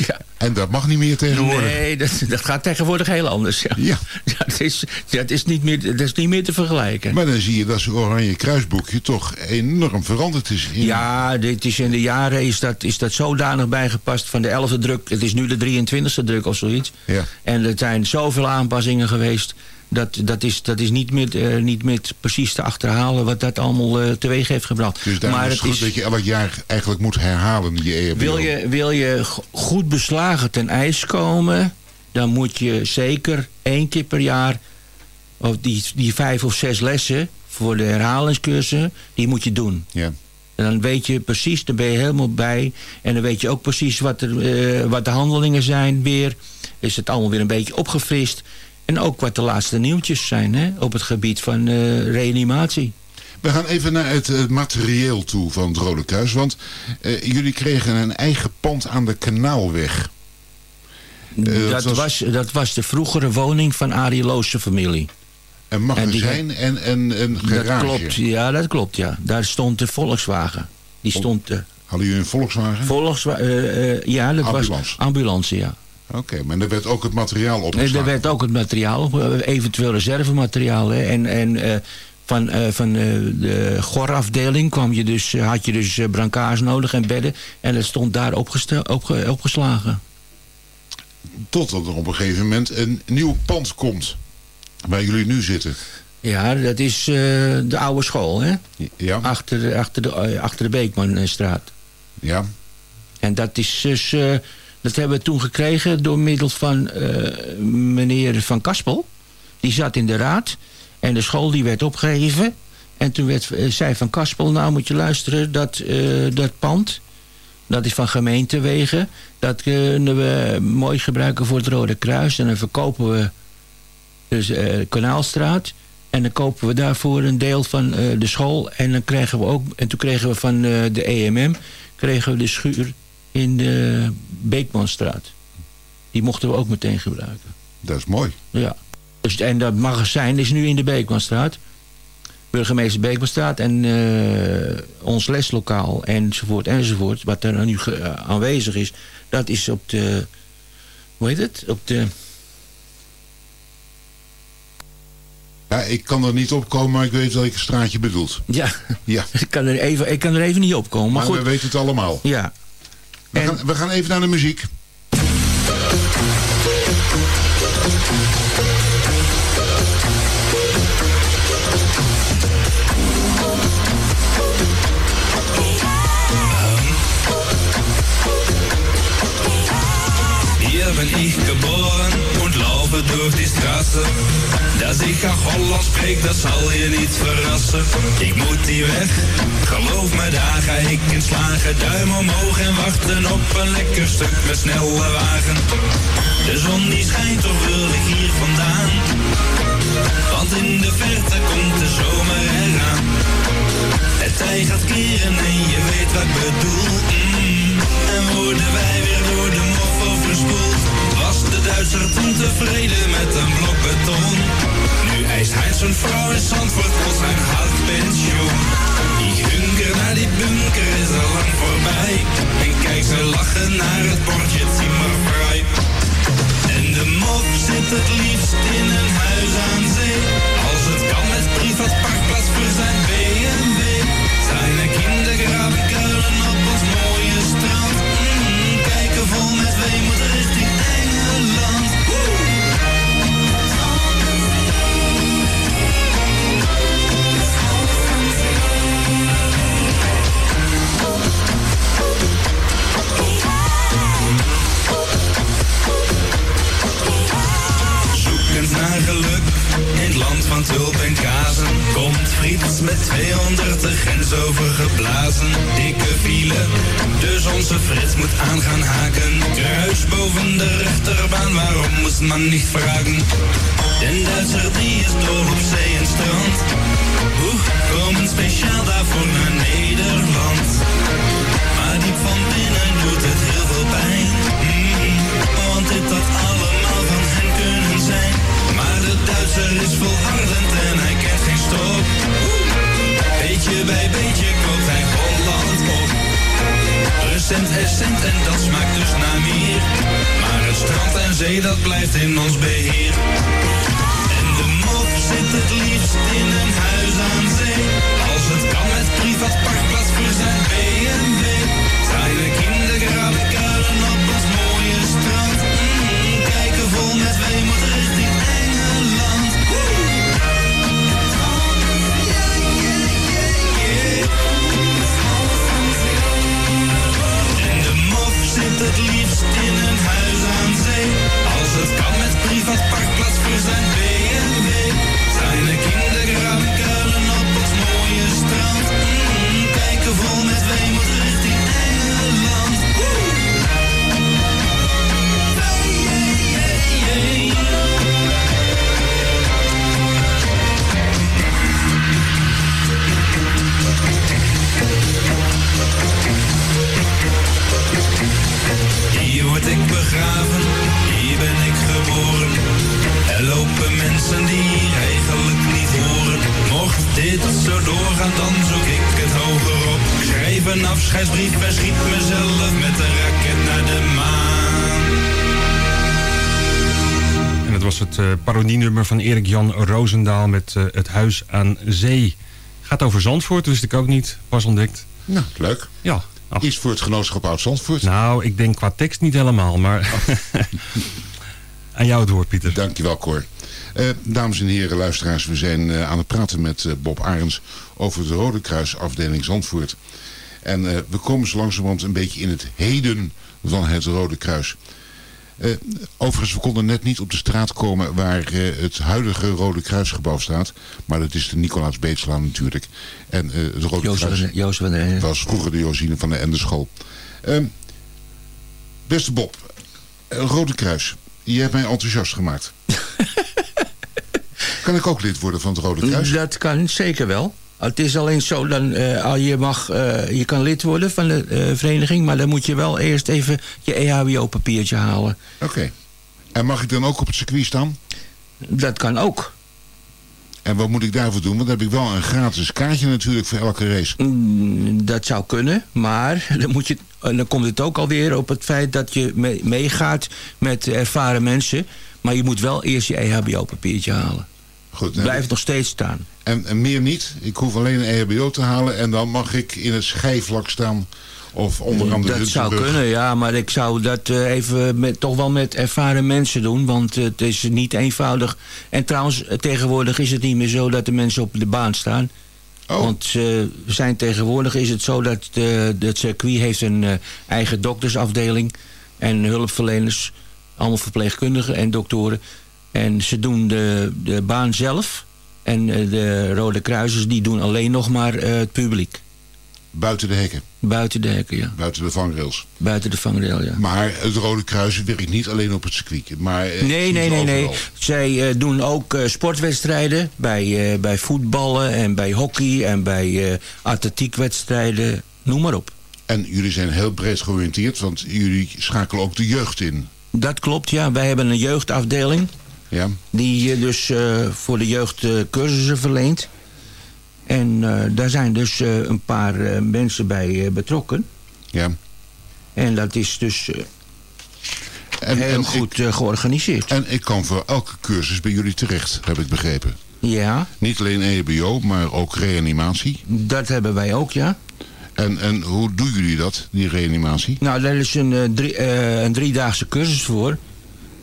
ja. En dat mag niet meer tegenwoordig. Nee, dat, dat gaat tegenwoordig heel anders. Ja. [LAUGHS] Ja. Dat, is, dat, is niet meer, dat is niet meer te vergelijken. Maar dan zie je dat zijn oranje kruisboekje toch enorm veranderd is. In... Ja, dit is in de jaren is dat, is dat zodanig bijgepast van de 11e druk. Het is nu de 23e druk of zoiets. Ja. En er zijn zoveel aanpassingen geweest. Dat, dat, is, dat is niet met, eh, niet met precies te achterhalen wat dat allemaal eh, teweeg heeft gebracht. Dus maar is het goed dat je elk jaar eigenlijk moet herhalen die E EHBO. wil je, wil je go- goed beslagen ten ijs komen, dan moet je zeker één keer per jaar, of die, die vijf of zes lessen voor de herhalingscursussen, die moet je doen. Ja. En dan weet je precies, dan ben je helemaal bij. En dan weet je ook precies wat, er, eh, wat de handelingen zijn weer. Is het allemaal weer een beetje opgefrist. En ook wat de laatste nieuwtjes zijn hè, op het gebied van eh, reanimatie. We gaan even naar het materieel toe van het Rode Kruis. Want eh, jullie kregen een eigen pand aan de Kanaalweg. Eh, dat, was- was... dat was de vroegere woning van Arie Loos'se familie. Een magazijn en, en een garage. Dat klopt, ja, dat klopt, ja. Daar stond de Volkswagen. Die stond de Hadden jullie een Volkswagen? Volkswagen, ja, dat Ambulance. was ambulance, ja. Oké, maar er werd ook het materiaal En opgeslagen. er werd ook het materiaal, eh, eventueel reservemateriaal. Hè. En, en eh, van, eh, van de gorafdeling kwam je dus, had je dus brancards nodig en bedden. En dat stond daar opge- opgeslagen. Totdat er op een gegeven moment een nieuw pand komt. Waar jullie nu zitten. Ja, dat is de oude school, hè? Ja. Achter, de- achter, de, achter de Beekmanstraat. Ja. En dat is dus... dat hebben we toen gekregen door middel van eh, meneer Van Kaspel. Die zat in de raad. En de school die werd opgeheven. En toen werd, eh, zei Van Kaspel, nou moet je luisteren, dat, eh, dat pand... Dat is van gemeentewegen. Dat kunnen we mooi gebruiken voor het Rode Kruis. En dan verkopen we dus Kanaalstraat. En dan kopen we daarvoor een deel van de school. En, dan krijgen we ook, en toen kregen we van de EMM kregen we de schuur in de Beekmanstraat. Die mochten we ook meteen gebruiken. Dat is mooi. Ja. Dus, en dat magazijn is nu in de Beekmanstraat. Burgemeester Beekmanstraat. En eh, ons leslokaal enzovoort enzovoort. Wat er nu eh, aanwezig is. Dat is op de... Hoe heet het? Op de... Ja, ik kan er niet op komen, maar ik weet welke straatje bedoelt. Ja, Ja. [LAUGHS] ik, kan er even, ik kan er even niet op komen. Maar, Maar we goed, weten het allemaal. ja. We, En- gaan, we gaan even naar de muziek. Hier bin ich geboren und laufe durch die Straße. Dass ich auch Holland spreek, dat zal je niet verrassen. Ik moet die weg, geloof me, daar ga ik in slagen. Duim omhoog en wachten op een lekker stuk met snelle wagen. De zon die schijnt, toch wil ik hier vandaan. Want in de verte komt de zomer eraan. Het tij gaat keren en je weet wat ik bedoel. Mm. En worden wij weer door de mof overspoeld. Duitser toen tevreden met een blok beton. Nu eist hij zijn vrouw in Zandvoort voor zijn hartpensioen. Die hunker naar die bunker is al lang voorbij. En kijk ze lachen naar het bordje Zimmervrij. En de mop zit het liefst in een huis aan zee. Als het kan met privat parkplaats voor zijn BMW. Zijn kindergraven van tulp en kazen. Komt Frits met 200 de grens overgeblazen. Dikke file, dus onze Frits moet aan gaan haken. Kruis boven de rechterbaan, waarom moest man niet vragen? Den Duitser die is dol op zee en strand. Oeh, komen speciaal daarvoor naar Nederland. Maar diep van binnen doet het heel veel pijn. Mm, want dit had allemaal van hen kunnen zijn. En dat smaakt dus naar meer. Maar het strand en zee, dat blijft in ons beheer. En de mof zit het liefst in een huis aan zee. Als het kan met privaat parkplaats voor zijn BMW. Zijn de parkplaats voor zijn BMW. Zijn de kindergraven kuilen op ons mooie strand. Mm, kijken vol met weemoed richting Engeland. Hier word ik begraven, hier ben ik Er lopen mensen die hier eigenlijk niet horen. Mocht dit zo doorgaan, dan zoek ik het hoger op. Ik schreef een afscheidsbrief en schiet mezelf met een raket naar de maan. En dat was het eh parodienummer van Erik Jan Roosendaal met eh, Het Huis aan Zee. Gaat over Zandvoort, wist ik ook niet. Pas ontdekt. Nou, leuk. Ja. Iets voor het genootschap Oud-Zandvoort. Nou, ik denk qua tekst niet helemaal, maar... [LAUGHS] aan jou het woord, Pieter. Dankjewel, Cor. Eh, dames en heren, luisteraars, we zijn eh, aan het praten met eh, Bob Arends over de Rode Kruis afdeling Zandvoort. En eh, we komen zo langzamerhand een beetje in het heden van het Rode Kruis. Eh, overigens, we konden net niet op de straat komen waar eh, het huidige Rode Kruisgebouw staat. Maar dat is de Nicolaas Beetslaan natuurlijk. En eh, het Rode Jozef Kruis Jozef was vroeger de Josine van de Endeschool. Ehm beste Bob, Rode Kruis, je hebt mij enthousiast gemaakt. [LAUGHS] kan ik ook lid worden van het Rode Kruis? Dat kan zeker wel. Het is alleen zo, dan, eh, al je, mag, eh, je kan lid worden van de eh, vereniging... maar dan moet je wel eerst even je EHBO-papiertje halen. Oké. En mag ik dan ook op het circuit staan? Dat kan ook. En wat moet ik daarvoor doen? Want dan heb ik wel een gratis kaartje natuurlijk voor elke race. Mm, dat zou kunnen, maar [LAUGHS] dan, moet je, en dan komt het ook alweer op het feit dat je mee- meegaat met ervaren mensen. Maar je moet wel eerst je EHBO-papiertje halen. Goed, Blijft nog steeds staan. En, en meer niet. Ik hoef alleen een EHBO te halen en dan mag ik in het schijfvlak staan. Of onderaan de Dat zou kunnen, ja, maar ik zou dat eh, even met, toch wel met ervaren mensen doen, want het is niet eenvoudig. En trouwens, tegenwoordig is het niet meer zo dat de mensen op de baan staan. Oh. Want we zijn tegenwoordig is het zo dat de, het circuit heeft een eh, eigen doktersafdeling en hulpverleners, allemaal verpleegkundigen en doktoren. En ze doen de, de baan zelf en de Rode Kruisers die doen alleen nog maar het publiek. Buiten de hekken. Buiten de hekken, ja. Buiten de vangrails. Buiten de vangrail, ja. Maar het Rode Kruis werkt niet alleen op het circuit. Maar eh, Nee, nee, nee, nee. Zij eh, doen ook eh, sportwedstrijden bij, bij voetballen en bij hockey en bij atletiekwedstrijden. Noem maar op. En jullie zijn heel breed georiënteerd, want jullie schakelen ook de jeugd in. Dat klopt, ja. Wij hebben een jeugdafdeling Ja. die dus voor de jeugd cursussen verleent. En eh, daar zijn dus eh, een paar eh, mensen bij betrokken. Ja. En dat is dus En, heel en goed georganiseerd. En ik kan voor elke cursus bij jullie terecht, heb ik begrepen. Ja, Niet alleen EHBO, maar ook reanimatie. dat hebben wij ook, ja. En, en hoe doen jullie dat, die reanimatie? Nou, daar is een, drie, eh, een driedaagse cursus voor.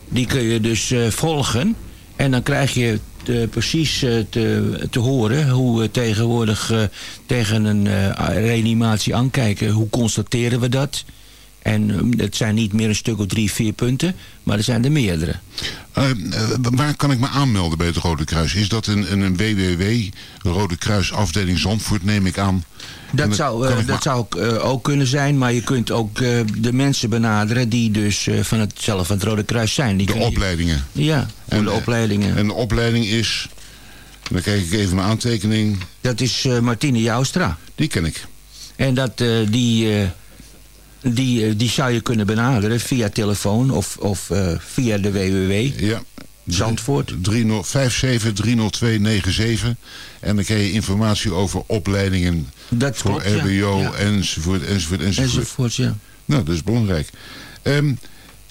Die kun je dus volgen. En dan krijg je te- precies eh, te, te horen hoe we tegenwoordig eh, tegen een eh, reanimatie aankijken. Hoe constateren we dat? En eh, het zijn niet meer een stuk of drie, vier punten, maar er zijn er meerdere. Eh, eh, waar kan ik me aanmelden bij het Rode Kruis? Is dat een, een, een WWW, Rode Kruis afdeling Zandvoort, neem ik aan? En Dat zou, eh, dat zou ook, eh, ook kunnen zijn, maar je kunt ook de mensen benaderen die dus van het, zelf van het Rode Kruis zijn. Die De opleidingen. Ja, voor de opleidingen. En de opleiding is, dan kijk ik even mijn aantekening, Dat is Martine Joustra. die ken ik. En dat, die, die, eh, die zou je kunnen benaderen via telefoon of, of eh, via de www. Ja. Zandvoort. 57-302-97. En dan krijg je informatie over opleidingen Dat voor klopt. RBO Ja. enzovoort, enzovoort, enzovoort. Enzovoort, ja. Nou, dat is belangrijk. Ehm,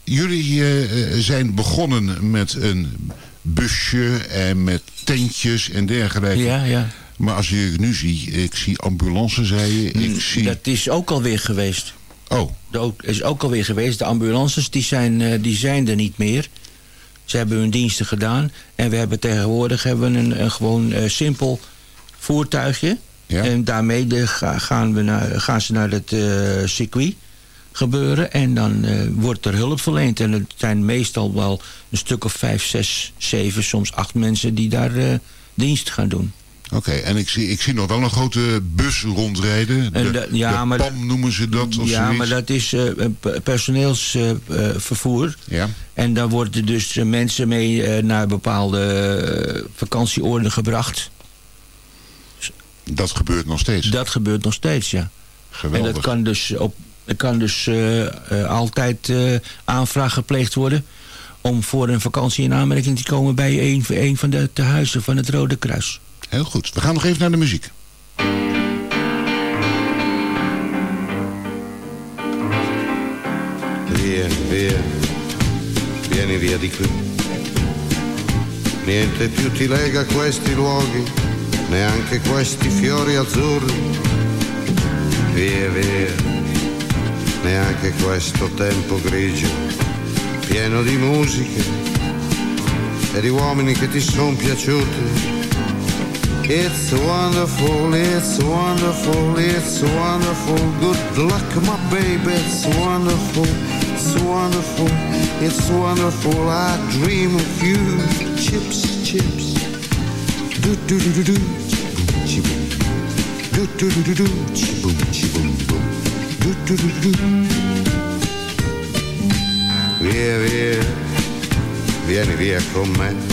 jullie eh, zijn begonnen met een busje en met tentjes en dergelijke. Ja, ja. Maar als je nu zie, ik zie ambulances rijden, ik Mm, zie... Dat is ook alweer geweest. Oh. Dat is ook alweer geweest. De ambulances die zijn, eh, die zijn er niet meer. Ze hebben hun diensten gedaan. En we hebben tegenwoordig hebben we een, een gewoon eh, simpel voertuigje. En daarmee de, ga- gaan, we naar, gaan ze naar het eh, circuit gebeuren. En dan wordt er hulp verleend. En het zijn meestal wel een stuk of vijf, zes, zeven, soms acht mensen die daar dienst gaan doen. Oké, en ik zie, ik zie nog wel een grote bus rondrijden. De, ja, de maar PAM noemen ze dat of ja, zoiets. maar dat is eh, personeelsvervoer. Ja. En daar worden dus eh, mensen mee naar bepaalde vakantieoorden gebracht. Dat gebeurt nog steeds? Dat gebeurt nog steeds, ja. Geweldig. En dat kan dus, op, kan dus altijd aanvraag gepleegd worden... om voor een vakantie in aanmerking te komen bij een, een van de tehuizen van het Rode Kruis. Heel goed. We gaan nog even naar de muziek. Via, via, vieni via di qui. Niente più ti lega questi luoghi, neanche questi fiori azzurri. Via, via, neanche questo tempo grigio, pieno di musiche e di uomini che ti sono piaciuti. It's wonderful, it's wonderful, it's wonderful. Good luck, my baby, it's wonderful, it's wonderful, it's wonderful. I dream of you. Chips, chips. Do do do do do. Chi-boom. Do do do do do. Chi-boom, chi-boom, boom. Do do do do. Via, via, vieni via con me.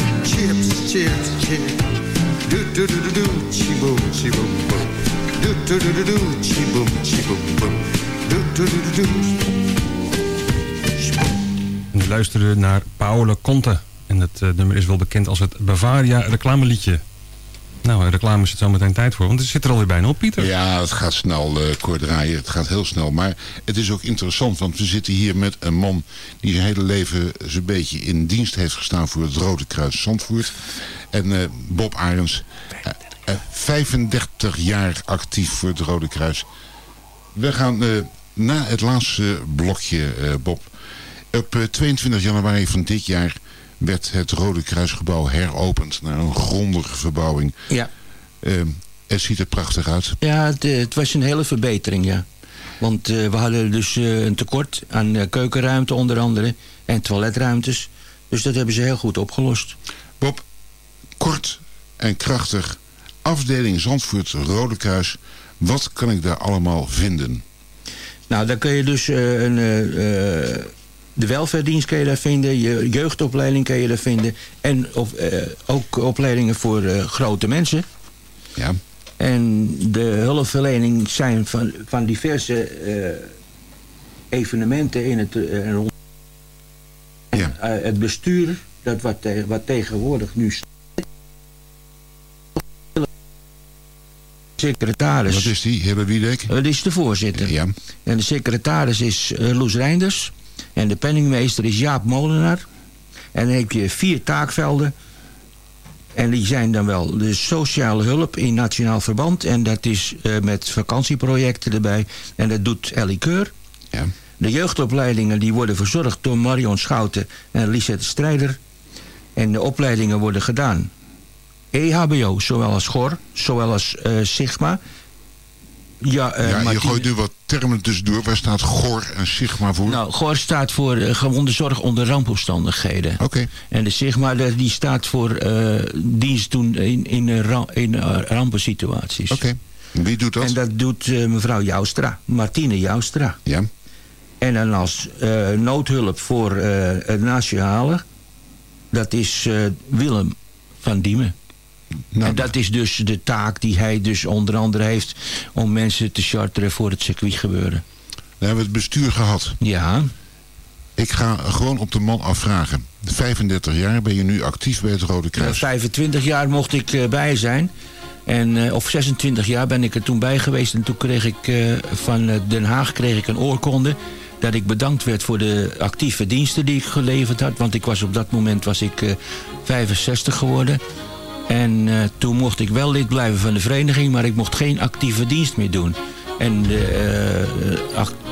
Chips, chips, chips. Do do do do do, chi boom, chi boom boom. Do do do do do, chi boom, chi boom boom. Do do do do do. We luisteren naar Paolo Conte. En het eh, nummer is wel bekend als het Bavaria reclameliedje. Nou, reclame is het zo meteen tijd voor. Want het zit er alweer bijna op, Pieter. Ja, het gaat snel, eh Cor draaien. Het gaat heel snel. Maar het is ook interessant, want we zitten hier met een man... die zijn hele leven zo'n beetje in dienst heeft gestaan... voor het Rode Kruis Zandvoort. En eh, Bob Arends, eh, eh, 35 jaar actief voor het Rode Kruis. We gaan eh, na het laatste blokje, eh, Bob. Op eh, 22 januari van dit jaar werd het Rode Kruisgebouw heropend... naar een grondige verbouwing. Ja. Eh, het ziet er prachtig uit. Ja, het, eh, het was een hele verbetering, ja. Want eh, we hadden dus eh, een tekort aan keukenruimte onder andere en toiletruimtes. Dus dat hebben ze heel goed opgelost. Bob, kort en krachtig. Afdeling Zandvoort Rode Kruis. Wat kan ik daar allemaal vinden? Nou, daar kun je dus een, de welverdienst kun je daar vinden, je jeugdopleiding kun je daar vinden en of, eh, ook opleidingen voor eh, grote mensen. Ja. En de hulpverlening zijn van, van diverse eh, evenementen in het en eh, het bestuur, dat wat, wat tegenwoordig nu staat. Secretaris. Wat is die, heer Wiedek? Dat is de voorzitter. Ja. En de secretaris is Loes Reinders. En de penningmeester is Jaap Molenaar. En dan heb je vier taakvelden. En die zijn dan wel de sociale hulp in nationaal verband. En dat is eh, met vakantieprojecten erbij. En dat doet Ellie Keur. Ja. De jeugdopleidingen die worden verzorgd door Marion Schouten en Lisette Strijder. En de opleidingen worden gedaan. EHBO, zowel als GOR, zowel als eh, Sigma. Ja, eh, ja, je Martine- gooit nu wat termen tussendoor. Waar staat GOR en Sigma voor? Nou, GOR staat voor uh, gewonde zorg onder rampomstandigheden. Oké. En de Sigma die staat voor eh, dienst doen in, in, eh, in rampensituaties. Oké. Wie doet dat? En dat doet mevrouw Joustra, Martine Joustra. Ja. En dan als noodhulp voor het nationale, dat is Willem van Diemen. Nou, en dat is dus de taak die hij dus onder andere heeft om mensen te charteren voor het circuitgebeuren. Dan hebben we het bestuur gehad. Ja. Ik ga gewoon op de man afvragen. 35 jaar ben je nu actief bij het Rode Ja, Kruis. 25 jaar mocht ik eh, bij zijn. En, eh, of 26 jaar ben ik er toen bij geweest. En toen kreeg ik eh, van Den Haag kreeg ik een oorkonde. Dat ik bedankt werd voor de actieve diensten die ik geleverd had. Want ik was op dat moment was ik eh, 65 geworden. En eh, toen mocht ik wel lid blijven van de vereniging. Maar ik mocht geen actieve dienst meer doen. En eh,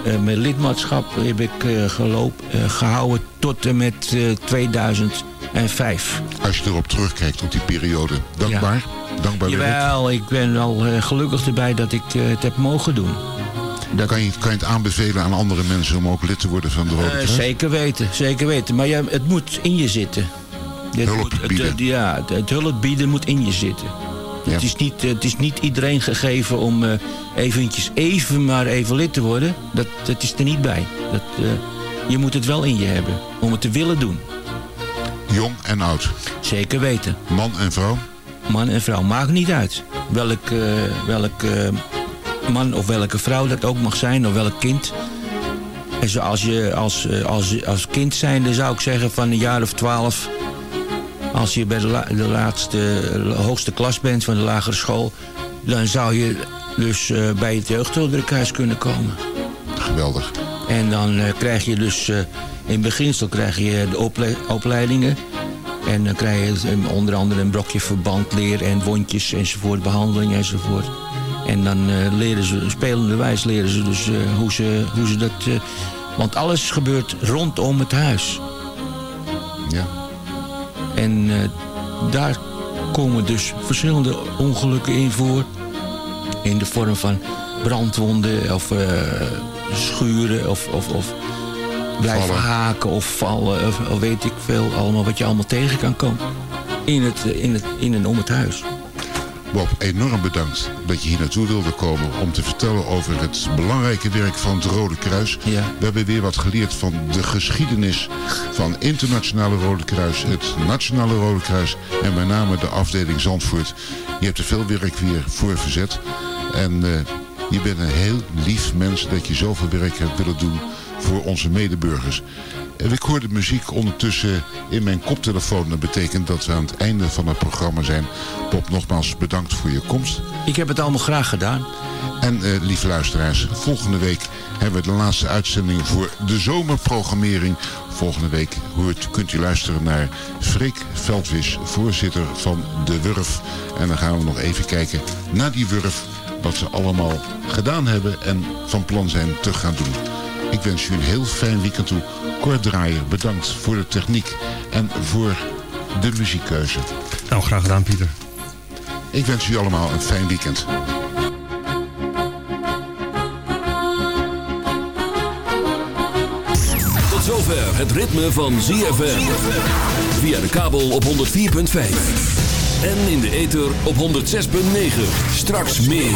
eh, mijn lidmaatschap heb ik geloop, eh, gehouden tot en met eh, 2005. Als je erop terugkijkt op die periode. Dankbaar. Dankbaar werk. Jawel, ik ben al gelukkig erbij dat ik het heb mogen doen. Dat, Kan je, kan je het aanbevelen aan andere mensen om ook lid te worden van de Rode zeker weten, zeker weten. Maar ja, het moet in je zitten. Het Hulp moet- bieden. het- ja, het, het hulp bieden moet in je zitten. Het, is niet, het is niet iedereen gegeven om eh, eventjes even maar even lid te worden. Dat, dat is er niet bij. Dat, eh, je moet het wel in je hebben om het te willen doen. Jong en oud. Zeker weten. Man en vrouw. Man en vrouw, maakt niet uit. Welk, eh, welk man of welke vrouw dat ook mag zijn, of welk kind. En zoals je als, als, als kind zijnde zou ik zeggen van een jaar of twaalf... als je bij de, la- de laatste, hoogste klas bent van de lagere school... dan zou je dus eh, bij het jeugdhulpdrukhuis kunnen komen. Geweldig. En dan eh, krijg je dus, eh, in beginsel krijg je de ople- opleidingen. En dan krijg je onder andere een brokje verband, leer en wondjes enzovoort, behandeling enzovoort. En dan leren ze, spelenderwijs leren ze dus hoe, ze, hoe ze dat... want alles gebeurt rondom het huis. Ja. En eh, daar komen dus verschillende ongelukken in voor. In de vorm van brandwonden of eh, schuren of, of, of blijven Vallen. haken of vallen of, of weet ik veel. Allemaal wat je allemaal tegen kan komen. In, het, eh, in, het, in en om het huis. Bob, enorm bedankt dat je hier naartoe wilde komen om te vertellen over het belangrijke werk van het Rode Kruis. Ja. We hebben weer wat geleerd van de geschiedenis van internationale Rode Kruis, het nationale Rode Kruis en met name de afdeling Zandvoort. Je hebt er veel werk weer voor verzet en eh, je bent een heel lief mens dat je zoveel werk hebt willen doen voor onze medeburgers. En ik hoor de muziek ondertussen in mijn koptelefoon. Dat betekent dat we aan het einde van het programma zijn. Bob, nogmaals bedankt voor je komst. Ik heb het allemaal graag gedaan. En eh, lieve luisteraars, volgende week hebben we de laatste uitzending voor de zomerprogrammering. Volgende week hoort, kunt u luisteren naar Freek Veldwis, voorzitter van De Wurf. En dan gaan we nog even kijken naar die Wurf, wat ze allemaal gedaan hebben en van plan zijn te gaan doen. Ik wens u een heel fijn weekend toe. Kort Draaier, bedankt voor de techniek en voor de muziekkeuze. Nou, graag gedaan, Pieter. Ik wens u allemaal een fijn weekend. Tot zover het ritme van ZFM. Via de kabel op 104.5. En in de ether op 106.9. Straks meer.